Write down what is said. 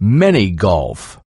many golf.